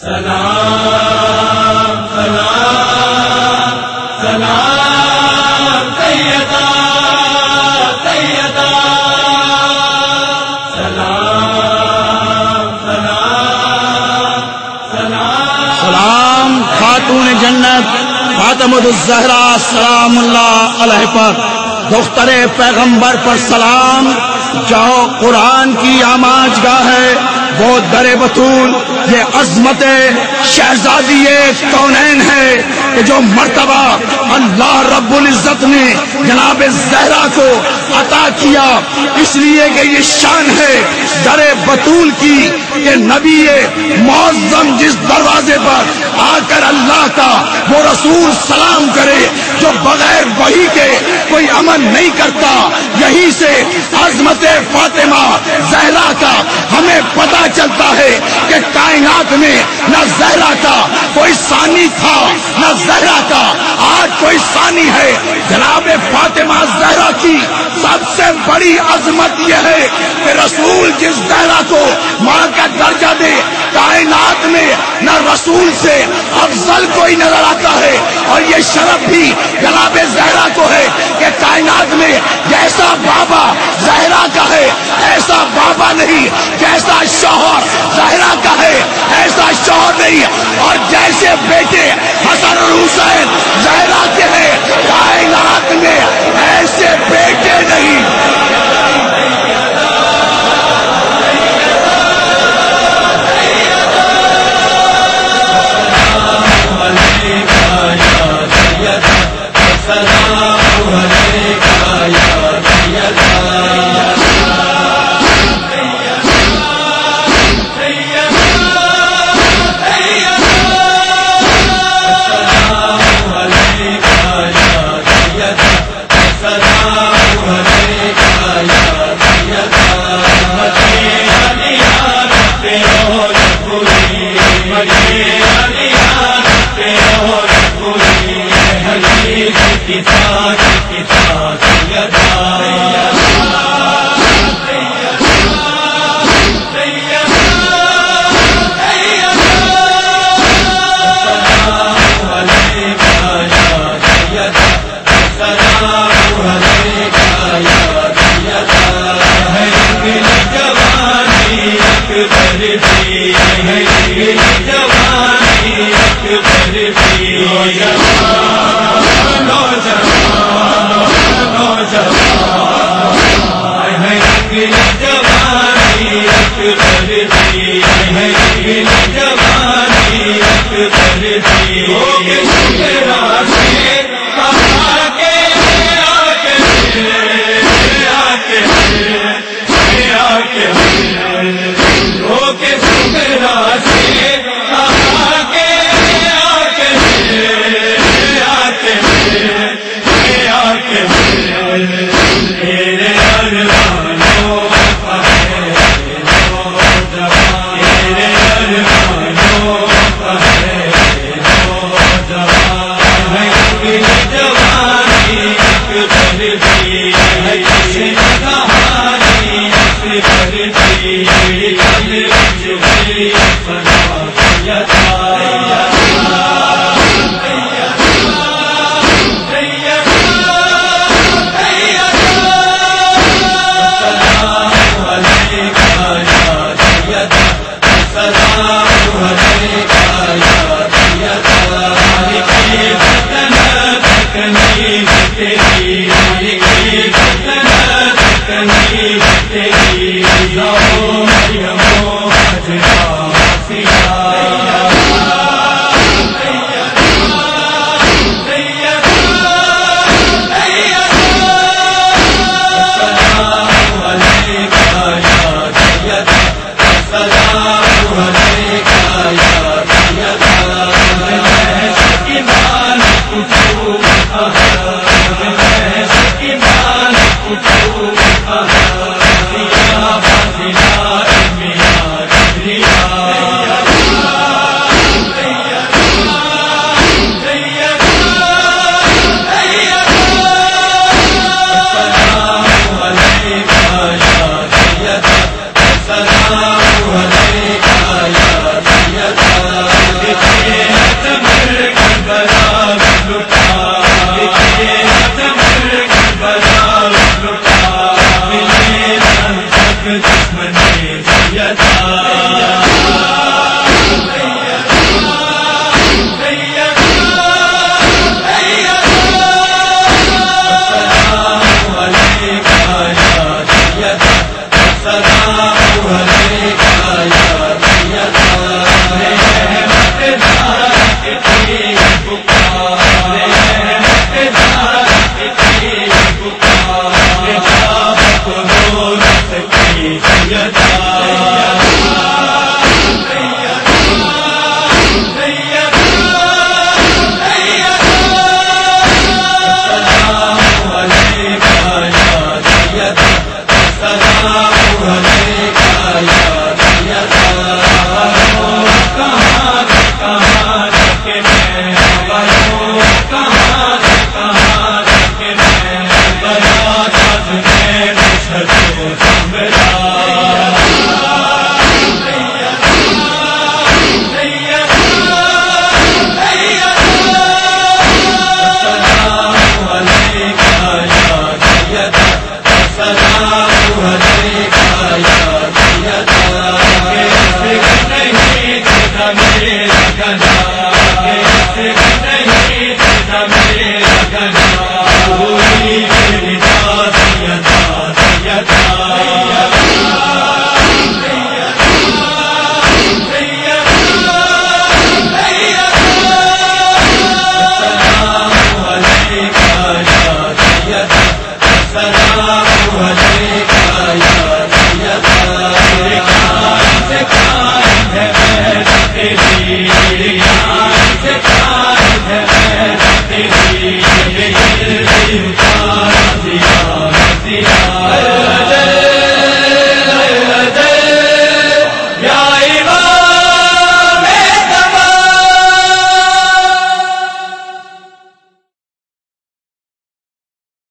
سلام سلام سلام سیدا سیدا سلام سلام سلام سلام خاتون جنت فاطمہ الزہرا، سلام اللہ علیہ پر۔ دختر پیغمبر پر سلام۔ جاؤ قرآن کی آماج گاہ ہے۔ وہ در بطول، یہ عظمت شہزادی کونین ہے کہ جو مرتبہ اللہ رب العزت نے جناب زہرا کو عطا کیا، اس لیے کہ یہ شان ہے در بطول کی کہ نبی معظم جس دروازے پر آ کر اللہ کا وہ رسول سلام کرے، جو بغیر وہی کے کوئی عمل نہیں کرتا، یہی سے عظمت فاطمہ زہرا کا ہمیں پتا چلتا ہے کہ کائنات میں نہ زہرا کا کوئی ثانی تھا، نہ زہرا کا۔ آج کوئی ثانی ہے۔ جناب فاطمہ زہرا کی سب سے بڑی عظمت یہ ہے کہ رسول جس زہرا کو ماں کا درجہ دے، کائنات میں نہ رسول سے، افضل کوئی نظر آتا ہے۔ اور یہ شرف بھی جناب زہرا کو ہے کہ کائنات میں جیسا بابا زہرا کا ہے، ایسا بابا نہیں، جیسا شوہر زہرا کا ہے، ایسا شوہر نہیں۔ اور جیسے بیٹے حسن اور حسین زہرا کے ہیں، کائنات میں کی